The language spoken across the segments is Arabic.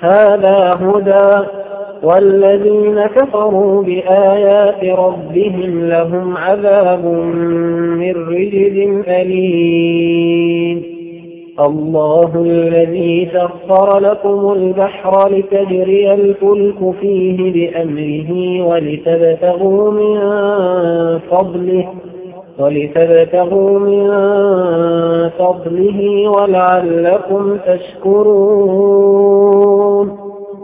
هذا هدى والذين كفروا بآيات ربهم لهم عذاب من رجل أليم. الله الذي سخر لكم البحر لتجري الفلك فيه بأمره ولتبتغوا من فضله ولتبتغوا من فضله ولعلكم تشكرون.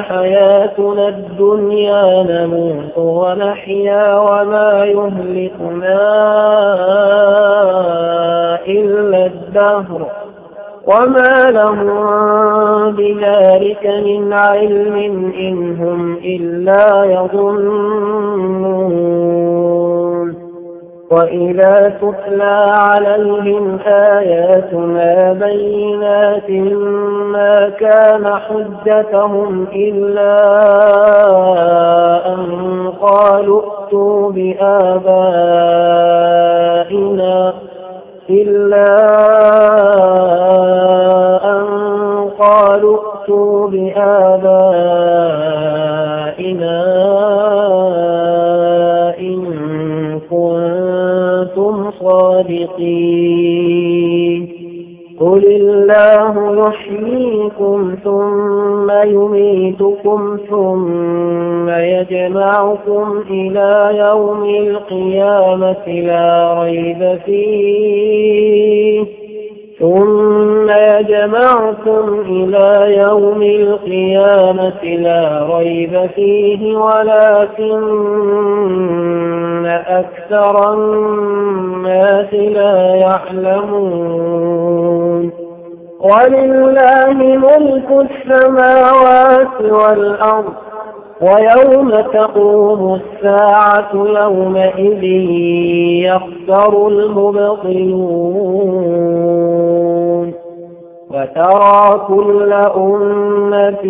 إلا حياتنا الدنيا نموت ونحيا وما يهلكنا إلا الدهر وما لهم بذلك من علم إن هم إلا يظنون وإذا تتلى عليهم آياتنا بينات ما كان حجتهم إلا أن قالوا ائتوا بآبائنا إلا ثم يميتكم ثم يجمعكم إلى يوم القيامة لا ريب فيه. ثم يجمعكم إلى يوم القيامة لا ريب فيه ولكن أكثر الناس لا يعلمون. ولله ملك السماوات والأرض ويوم تقوم الساعة يومئذ يخسر المبطلون. وترى كل أمة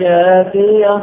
جاثية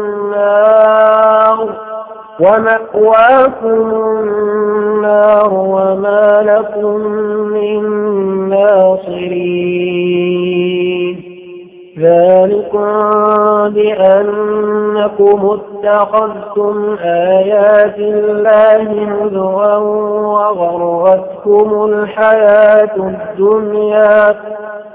ومأواكم النار وما لكم من ناصرين ذلكم بأنكم اتخذتم آيات الله هزوا وغرتكم الحياة الدنيا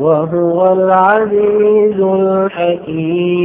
وهو العزيز الحكيم.